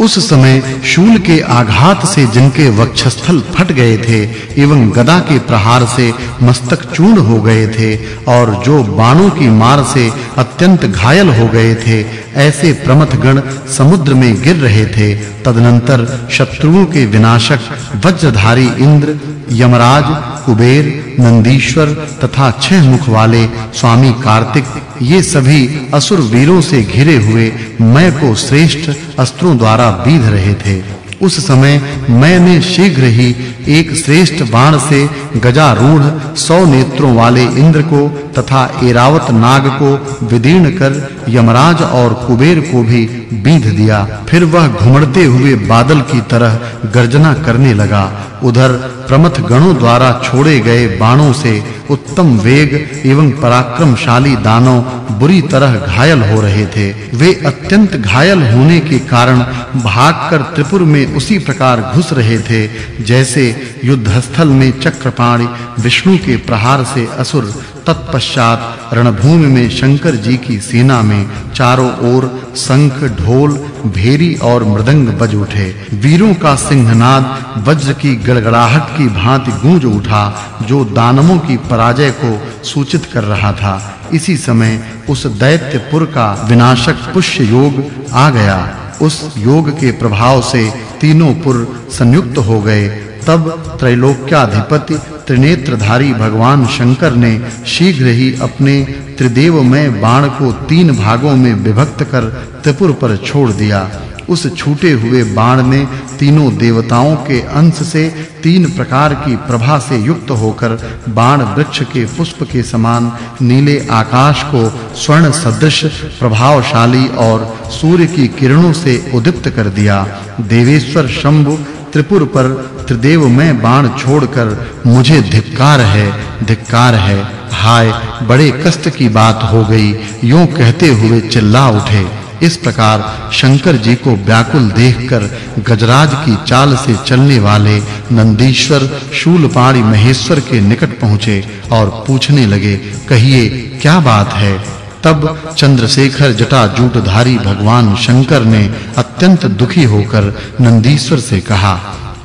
उस समय शूल के आघात से जिनके वक्षस्थल फट गए थे, एवं गदा के प्रहार से मस्तक चूर्ण हो गए थे, और जो बाणों की मार से अत्यंत घायल हो गए थे ऐसे प्रमथ गण समुद्र में गिर रहे थे, तदनंतर शत्रुओं के विनाशक वज्रधारी इंद्र, यमराज, कुबेर, नंदीश्वर तथा छह मुख वाले स्वामी कार्तिक, ये सभी असुर वीरों से घिरे हुए, मैं को श्रेष्ठ अस्त्रों द्वारा बीध रहे थे। उस समय मैंने शीघ्र ही एक श्रेष्ठ बाण से गजारूढ़ सौ नेत्रों वाले इंद्र को तथा एरावत नाग को विदीर्ण कर यमराज और कुबेर को भी बीध दिया। फिर वह घुमड़ते हुए बादल की तरह गर्जना करने लगा। उधर प्रमथ गणों द्वारा छोड़े गए बाणों से उत्तम वेग एवं पराक्रमशाली दानव बुरी तरह घायल हो रहे थे। वे अत्यंत घायल होने के कारण भागकर त्रिपुर में उसी प्रकार घुस रहे थे, जैसे युद्धस्थल में चक्रपाणि विष्णु के प्रहार से असुर तत्पश्चात रणभूमि में शंकर जी की सेना में चारों ओर शंख, ढोल, भेरी और मृदंग बज उठे। वीरों का सिंहनाद, वज्र की गड़गड़ाहट की भांति गूंज उठा, जो दानवों की पराजय को सूचित कर रहा था। इसी समय उस दैत्यपुर का विनाशक पुष्य योग आ गया। उस योग के प्रभाव से तीनों पुर संयुक्त हो गए। तब त्रैलोक्याधिपति त्रिनेत्रधारी भगवान शंकर ने शीघ्र ही अपने त्रिदेवमय बाण को तीन भागों में विभक्त कर त्रिपुर पर छोड़ दिया। उस छूटे हुए बाण ने तीनों देवताओं के अंश से तीन प्रकार की प्रभा से युक्त होकर बाण वृक्ष के पुष्प के समान नीले आकाश को स्वर्ण सदृश, प्रभावशाली और सूर्य की किरणों से उदीप्त कर दिया। देवेश्वर शंभु त्रिपुर पर त्रिदेव में बाण छोड़कर मुझे धिक्कार है धिक्कार है। हाय, बड़े कष्ट की बात हो गई। यूँ कहते हुए चिल्ला उठे। इस प्रकार शंकर जी को व्याकुल देखकर गजराज की चाल से चलने वाले नंदीश्वर शूलपाणी महेश्वर के निकट पहुँचे और पूछने लगे, कहिए, क्या बात है? तब चंद्रशेखर जटाजूटधारी भगवान शंकर ने अत्यंत दुखी होकर नंदीश्वर से कहा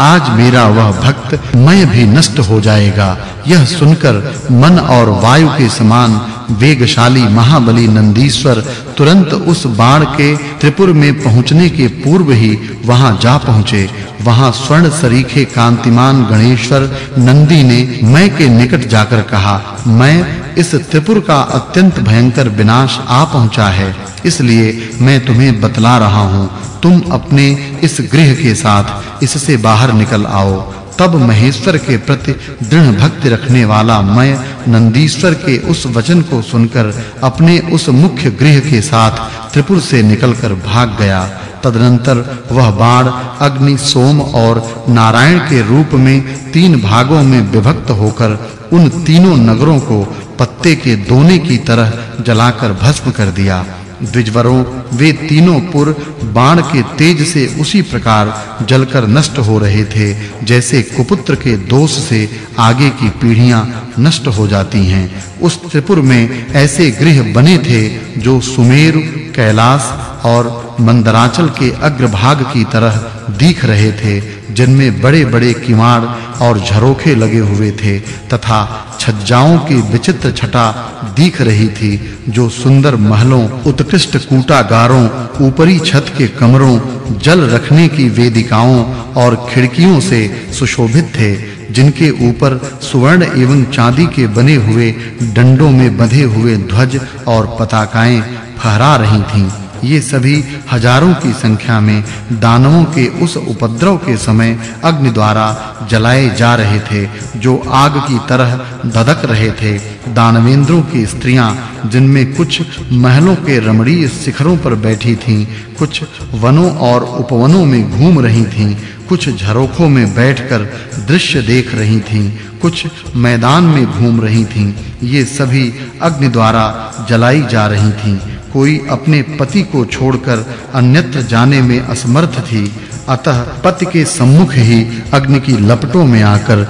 आज मेरा वह भक्त मैं भी नष्ट हो जाएगा। यह सुनकर मन और वायु के समान वेगशाली महाबली नंदीश्वर तुरंत उस बाण के त्रिपुर में पहुँचने के पूर्व ही वहाँ जा पहुँचे। वहाँ स्वर्ण सरीखे कांतिमान गणेश्वर नंदी ने मैं के निकट जाकर कहा, मैं इस त्रिपुर का अत्यंत भयंकर विनाश आ पहुँचा है, इसलिए मैं तुम्हें बतला रहा हूँ। तुम अपने इस गृह के साथ इससे बाहर निकल आओ। तब महेश्वर के प्रति दृढ़ भक्ति रखने वाला मैं नंदीश्वर के उस वचन को सुनकर अपने उस मुख्य गृह के साथ त्रिपुर से निकलकर भाग गया। तदनंतर वह बाण, अग्नि, सोम और नारायण के रूप में तीन भागों में विभक्त होकर उन तीनों नगरों को पत्ते के दोने की तरह जलाकर भस्म कर दिया। द्विजवरों, वे तीनों पुर बाण के तेज से उसी प्रकार जलकर नष्ट हो रहे थे, जैसे कुपुत्र के दोष से आगे की पीढ़ियाँ नष्ट हो जाती हैं। उस त्रिपुर में ऐसे गृह बने थे, जो सुमेरु, कैलाश और मंदराचल के अग्रभाग की तरह दिख रहे थे, जिनमें बड़े-बड़े किवाड़ और झरोखे लगे हुए थे, तथा छज्जाओं की विचित्र छटा दिख रही थी, जो सुंदर महलों, उत्कृष्ट कूटागारों, ऊपरी छत के कमरों, जल रखने की वेदिकाओं और खिड़कियों से सुशोभित थे, जिनके ऊपर सुवर्ण एवं चांदी के बने हुए डंडों में बंधे हुए ध्वज और पताकाएँ फहरा रही थीं। ये सभी हज़ारों की संख्या में दानवों के उस उपद्रव के समय अग्नि द्वारा जलाए जा रहे थे, जो आग की तरह धधक रहे थे। दानवेंद्रों की स्त्रियाँ, जिनमें कुछ महलों के रमणीय शिखरों पर बैठी थीं, कुछ वनों और उपवनों में घूम रही थीं, कुछ झरोखों में बैठकर दृश्य देख रही थीं, कुछ मैदान में घूम रही थीं। ये सभी अग्नि द्वारा जलाई जा रही थीं। कोई अपने पति को छोड़कर अन्यत्र जाने में असमर्थ थी, अतः पति के सम्मुख ही अग्नि की लपटों में आकर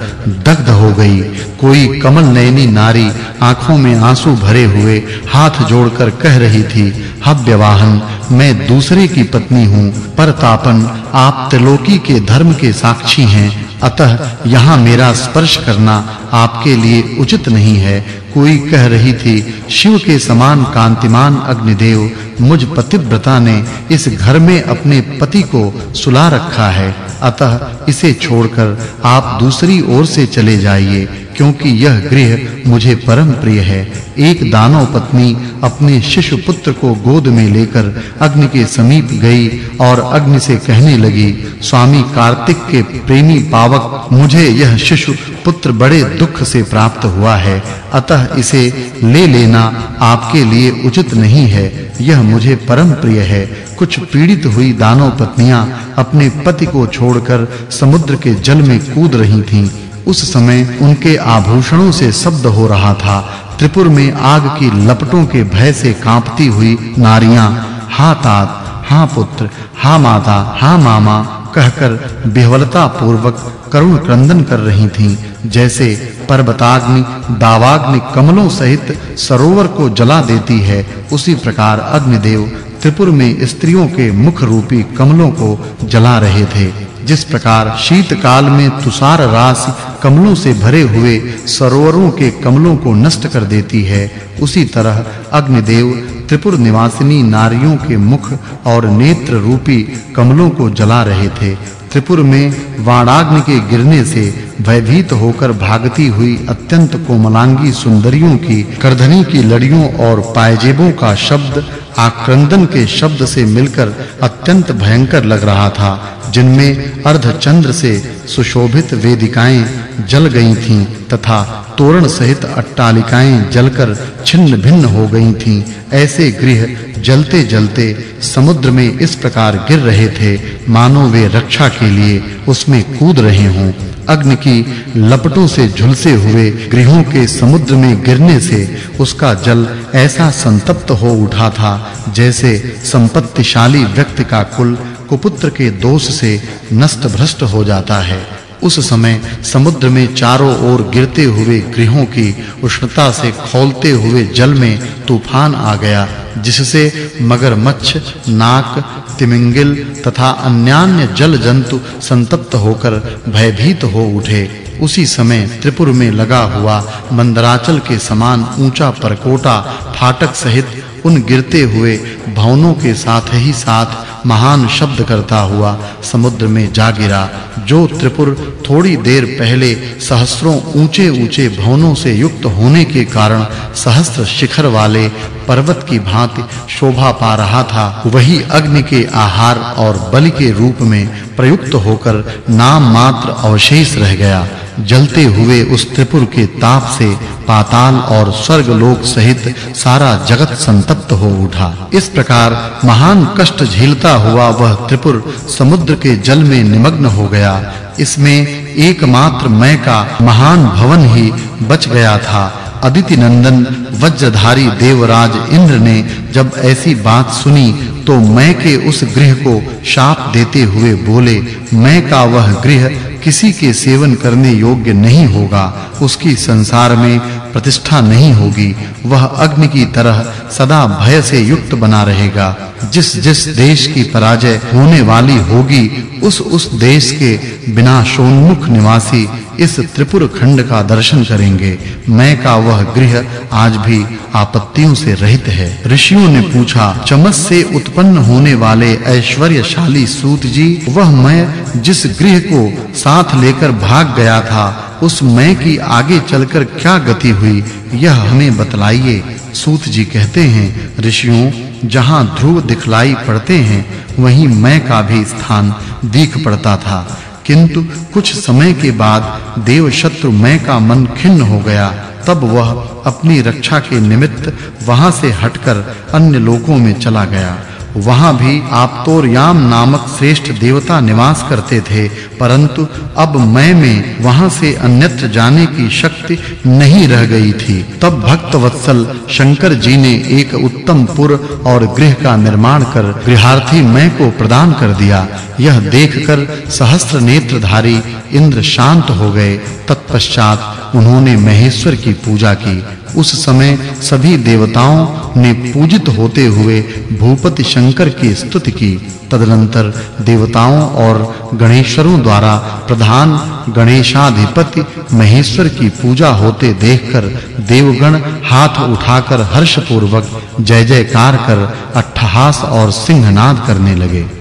दग्ध हो गई। कोई कमल नयनी नारी आँखों में आँसू भरे हुए हाथ जोड़कर कह रही थी हव्यवाहन मैं दूसरे की पत्नी हूँ, परतापन, आप त्रिलोकी के धर्म के साक्षी हैं अतः यहाँ मेरा स्पर्श करना आपके लिए उचित नहीं है। कोई कह रही थी, शिव के समान कांतिमान अग्निदेव मुझ पतिव्रता ने इस घर में अपने पति को सुला रखा है। अतः इसे छोड़कर आप दूसरी ओर से चले जाइए। क्योंकि यह गृह मुझे परम प्रिय है। एक दानव पत्नी अपने शिशु पुत्र को गोद में लेकर अग्नि के समीप गई और अग्नि से कहने लगी, स्वामी कार्तिक के प्रेमी पावक, मुझे यह शिशु पुत्र बड़े दुख से प्राप्त हुआ है। अतः इसे ले लेना आपके लिए उचित नहीं है। यह मुझे परम प्रिय है। कुछ पीड़ित हुई दानव पत्नियाँ अपने पति को छोड़कर समुद्र के जल में कूद रही थीं। उस समय उनके आभूषणों से शब्द हो रहा था। त्रिपुर में आग की लपटों के भय से कांपती हुई नारियाँ, हा तात, हा पुत्र, हा माता, हा मामा कहकर बिहवलता पूर्वक करुण क्रंदन कर रही थीं। जैसे पर्वताग्नि, दावाग्नि कमलों सहित सरोवर को जला देती है, उसी प्रकार अग्निदेव त्रिपुर में स्त्रियों के मुख रूपी कमलों को जला रहे थे। जिस प्रकार शीतकाल में तुषार राशि कमलों से भरे हुए सरोवरों के कमलों को नष्ट कर देती है, उसी तरह अग्निदेव त्रिपुर निवासिनी नारियों के मुख और नेत्र रूपी कमलों को जला रहे थे। त्रिपुर में वाणाग्नि के गिरने से भयभीत होकर भागती हुई अत्यंत कोमलांगी सुंदरियों की, करधनी की लड़ियों और पायजेबों का शब्द आक्रंदन के शब्द से मिलकर अत्यंत भयंकर लग रहा था, जिनमें अर्धचंद्र से सुशोभित वेदिकाएँ जल गई थीं तथा तोरण सहित अट्टालिकाएँ जलकर छिन्न भिन्न हो गई थीं, ऐसे गृह जलते जलते समुद्र में इस प्रकार गिर रहे थे, मानो वे रक्षा के लिए उसमें कूद रहे हों। अग्नि की लपटों से झुलसे हुए गृहों के समुद्र में गिरने से उसका जल ऐसा संतप्त हो उठा था, जैसे संपत्तिशाली व्यक्ति का कुल कुपुत्र के दोष से नष्ट भ्रष्ट हो जाता है। उस समय समुद्र में चारों ओर गिरते हुए गृहों की उष्णता से खौलते हुए जल में तूफ़ान आ गया, जिससे मगरमच्छ, नाक, तिमिंगिल तथा अन्यान्य जल जंतु संतप्त होकर भयभीत हो उठे। उसी समय त्रिपुर में लगा हुआ मंदराचल के समान ऊँचा परकोटा फाटक सहित उन गिरते हुए भवनों के साथ ही साथ महान शब्द करता हुआ समुद्र में जा गिरा, जो त्रिपुर थोड़ी देर पहले सहस्त्रों ऊंचे-ऊंचे भवनों से युक्त होने के कारण सहस्त्र शिखर वाले पर्वत की भांति शोभा पा रहा था, वही अग्नि के आहार और बलि के रूप में प्रयुक्त होकर नाम मात्र अवशेष रह गया। जलते हुए उस त्रिपुर के ताप से पाताल और स्वर्ग लोक सहित सारा जगत संतप्त हो उठा। इस प्रकार महान कष्ट झेलता हुआ वह त्रिपुर समुद्र के जल में निमग्न हो गया। इसमें एकमात्र मैं का महान भवन ही बच गया था। अदिति नंदन वज्रधारी देवराज इंद्र ने जब ऐसी बात सुनी तो मैं के उस गृह को शाप देते हुए बोले मैं का वह गृह किसी के सेवन करने योग्य नहीं होगा उसकी संसार में प्रतिष्ठा नहीं होगी। वह अग्नि की तरह सदा भय से युक्त बना रहेगा। जिस जिस देश की पराजय होने वाली होगी, उस उस देश के विनाशोन्मुख निवासी इस त्रिपुर खंड का दर्शन करेंगे। मैं का वह गृह आज भी आपत्तियों से रहित है। ऋषियों ने पूछा, चमस से उत्पन्न होने वाले ऐश्वर्यशाली सूत जी, वह मैं जिस गृह को साथ लेकर भाग गया था उस मैं की आगे चलकर क्या गति हुई, यह हमें बतलाइए। सूत जी कहते हैं, ऋषियों, जहाँ ध्रुव दिखलाई पड़ते हैं, वहीं मैं का भी स्थान दिख पड़ता था। किंतु कुछ समय के बाद देव शत्रु मैं का मन खिन्न हो गया। तब वह अपनी रक्षा के निमित्त वहाँ से हटकर अन्य लोकों में चला गया। वहाँ भी आपतोरयाम नामक श्रेष्ठ देवता निवास करते थे, परंतु अब मैं में वहाँ से अन्यत्र जाने की शक्ति नहीं रह गई थी। तब भक्त वत्सल शंकर जी ने एक उत्तम पुर और गृह का निर्माण कर गृहार्थी मैं को प्रदान कर दिया। यह देखकर सहस्त्र नेत्रधारी इंद्र शांत हो गए। तत्पश्चात उन्होंने महेश्वर की पूजा की। उस समय सभी देवताओं ने पूजित होते हुए भूपति शंकर की स्तुति की। तदनंतर देवताओं और गणेशरों द्वारा प्रधान गणेशाधिपति महेश्वर की पूजा होते देखकर देवगण हाथ उठाकर हर्ष पूर्वक जय जयकार कर अट्ठहास और सिंहनाद करने लगे।